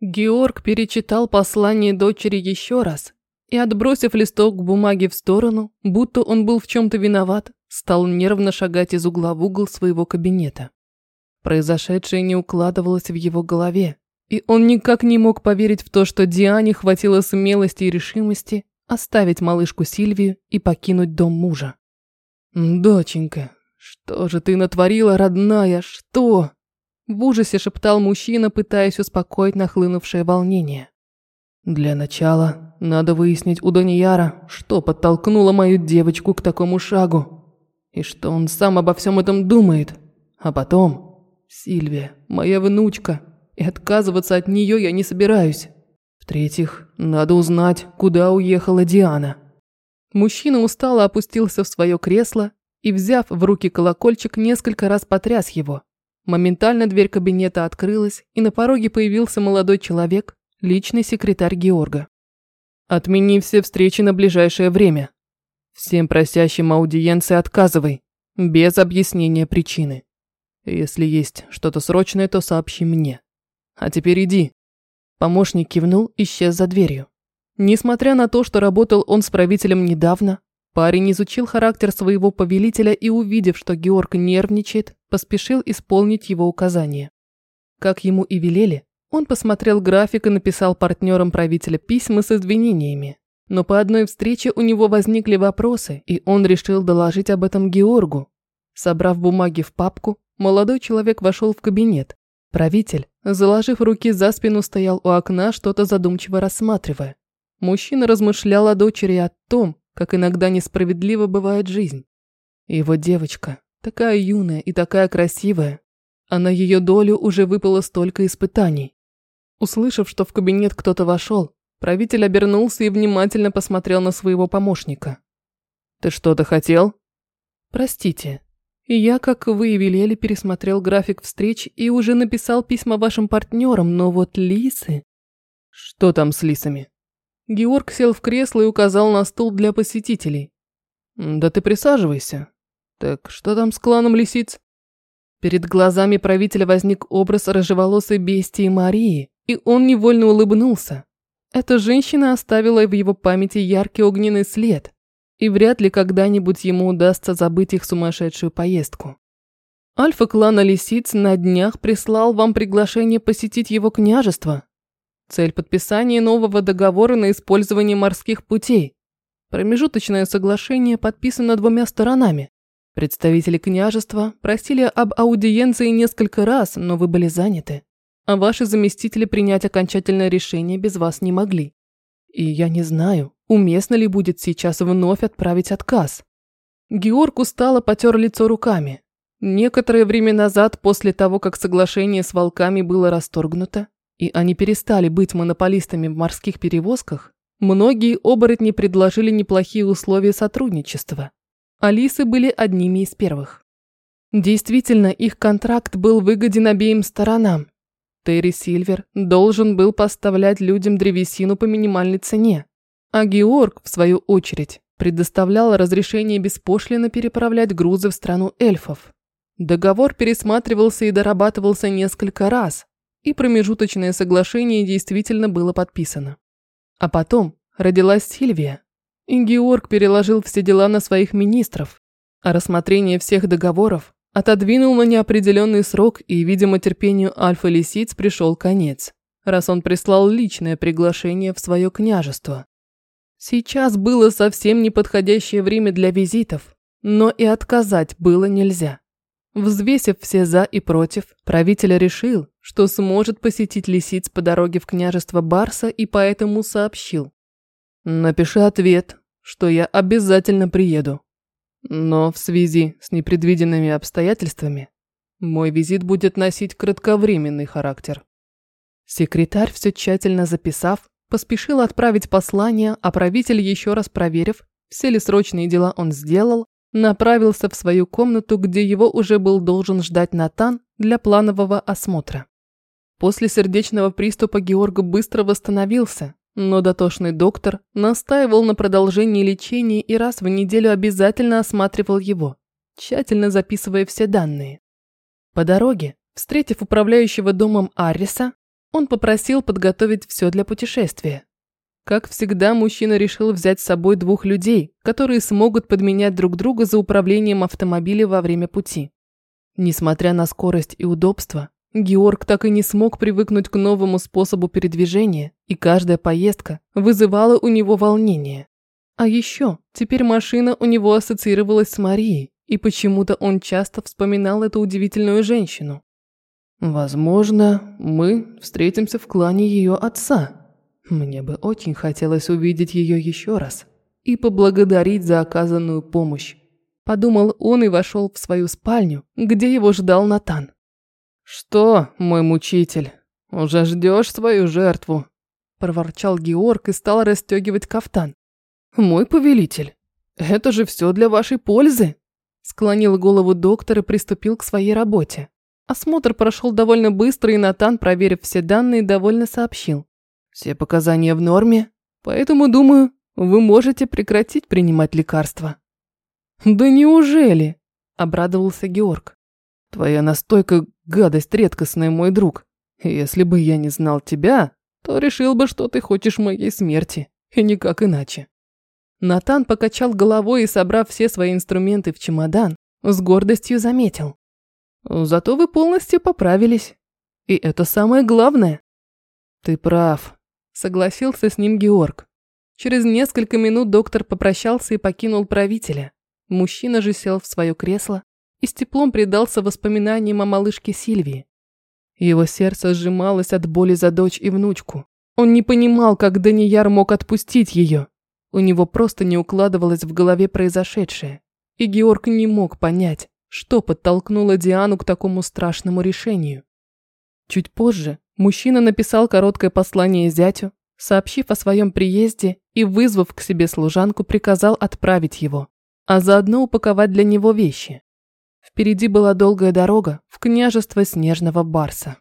Георг перечитал послание дочери еще раз и, отбросив листок бумаги в сторону, будто он был в чем-то виноват, стал нервно шагать из угла в угол своего кабинета. Произошедшее не укладывалось в его голове, и он никак не мог поверить в то, что Диане хватило смелости и решимости оставить малышку Сильвию и покинуть дом мужа. «Доченька, что же ты натворила, родная, что?» В ужасе шептал мужчина, пытаясь успокоить нахлынувшее волнение. «Для начала надо выяснить у Данияра, что подтолкнуло мою девочку к такому шагу, и что он сам обо всем этом думает. А потом, Сильвия, моя внучка, и отказываться от нее я не собираюсь. В-третьих, надо узнать, куда уехала Диана». Мужчина устало опустился в свое кресло и, взяв в руки колокольчик, несколько раз потряс его. Моментально дверь кабинета открылась, и на пороге появился молодой человек, личный секретарь Георга. «Отмени все встречи на ближайшее время. Всем просящим аудиенции отказывай, без объяснения причины. Если есть что-то срочное, то сообщи мне. А теперь иди». Помощник кивнул, исчез за дверью. Несмотря на то, что работал он с правителем недавно, Парень изучил характер своего повелителя и, увидев, что Георг нервничает, поспешил исполнить его указания. Как ему и велели, он посмотрел график и написал партнерам правителя письма с извинениями. Но по одной встрече у него возникли вопросы, и он решил доложить об этом Георгу. Собрав бумаги в папку, молодой человек вошел в кабинет. Правитель, заложив руки за спину, стоял у окна, что-то задумчиво рассматривая. Мужчина размышлял о дочери о том, как иногда несправедлива бывает жизнь. Его девочка, такая юная и такая красивая, а на ее долю уже выпало столько испытаний. Услышав, что в кабинет кто-то вошел, правитель обернулся и внимательно посмотрел на своего помощника. «Ты что-то хотел?» «Простите. Я, как вы и велели, пересмотрел график встреч и уже написал письма вашим партнерам, но вот лисы...» «Что там с лисами?» Георг сел в кресло и указал на стул для посетителей. «Да ты присаживайся. Так что там с кланом лисиц?» Перед глазами правителя возник образ рыжеволосой бестии Марии, и он невольно улыбнулся. Эта женщина оставила в его памяти яркий огненный след, и вряд ли когда-нибудь ему удастся забыть их сумасшедшую поездку. Альфа клана лисиц на днях прислал вам приглашение посетить его княжество, Цель подписания нового договора на использование морских путей. Промежуточное соглашение подписано двумя сторонами. Представители княжества просили об аудиенции несколько раз, но вы были заняты. А ваши заместители принять окончательное решение без вас не могли. И я не знаю, уместно ли будет сейчас вновь отправить отказ. Георг устало потер лицо руками. Некоторое время назад, после того, как соглашение с волками было расторгнуто, и они перестали быть монополистами в морских перевозках, многие оборотни предложили неплохие условия сотрудничества. Алисы были одними из первых. Действительно, их контракт был выгоден обеим сторонам. Терри Сильвер должен был поставлять людям древесину по минимальной цене, а Георг, в свою очередь, предоставлял разрешение беспошлино переправлять грузы в страну эльфов. Договор пересматривался и дорабатывался несколько раз, и промежуточное соглашение действительно было подписано. А потом родилась Сильвия, и Георг переложил все дела на своих министров, а рассмотрение всех договоров отодвинул на неопределенный срок, и, видимо, терпению Альфа-Лисиц пришел конец, раз он прислал личное приглашение в свое княжество. Сейчас было совсем неподходящее время для визитов, но и отказать было нельзя. Взвесив все «за» и «против», правитель решил, что сможет посетить лисиц по дороге в княжество Барса и поэтому сообщил. «Напиши ответ, что я обязательно приеду. Но в связи с непредвиденными обстоятельствами мой визит будет носить кратковременный характер». Секретарь, все тщательно записав, поспешил отправить послание, а правитель, еще раз проверив, все ли срочные дела он сделал, направился в свою комнату, где его уже был должен ждать Натан для планового осмотра. После сердечного приступа Георг быстро восстановился, но дотошный доктор настаивал на продолжении лечения и раз в неделю обязательно осматривал его, тщательно записывая все данные. По дороге, встретив управляющего домом Арриса, Он попросил подготовить все для путешествия. Как всегда, мужчина решил взять с собой двух людей, которые смогут подменять друг друга за управлением автомобиля во время пути. Несмотря на скорость и удобство, Георг так и не смог привыкнуть к новому способу передвижения, и каждая поездка вызывала у него волнение. А еще, теперь машина у него ассоциировалась с Марией, и почему-то он часто вспоминал эту удивительную женщину. «Возможно, мы встретимся в клане ее отца. Мне бы очень хотелось увидеть ее еще раз и поблагодарить за оказанную помощь», подумал он и вошел в свою спальню, где его ждал Натан. «Что, мой мучитель, уже ждешь свою жертву?» проворчал Георг и стал расстегивать кафтан. «Мой повелитель, это же все для вашей пользы!» Склонил голову доктор и приступил к своей работе. Осмотр прошел довольно быстро, и Натан, проверив все данные, довольно сообщил. «Все показания в норме, поэтому, думаю, вы можете прекратить принимать лекарства». «Да неужели?» – обрадовался Георг. «Твоя настойка – гадость редкостная, мой друг. Если бы я не знал тебя, то решил бы, что ты хочешь моей смерти, и никак иначе». Натан покачал головой и, собрав все свои инструменты в чемодан, с гордостью заметил. «Зато вы полностью поправились. И это самое главное». «Ты прав», – согласился с ним Георг. Через несколько минут доктор попрощался и покинул правителя. Мужчина же сел в свое кресло и с теплом предался воспоминаниям о малышке Сильвии. Его сердце сжималось от боли за дочь и внучку. Он не понимал, как Данияр мог отпустить ее. У него просто не укладывалось в голове произошедшее. И Георг не мог понять, что подтолкнуло Диану к такому страшному решению. Чуть позже мужчина написал короткое послание зятю, сообщив о своем приезде и, вызвав к себе служанку, приказал отправить его, а заодно упаковать для него вещи. Впереди была долгая дорога в княжество Снежного Барса.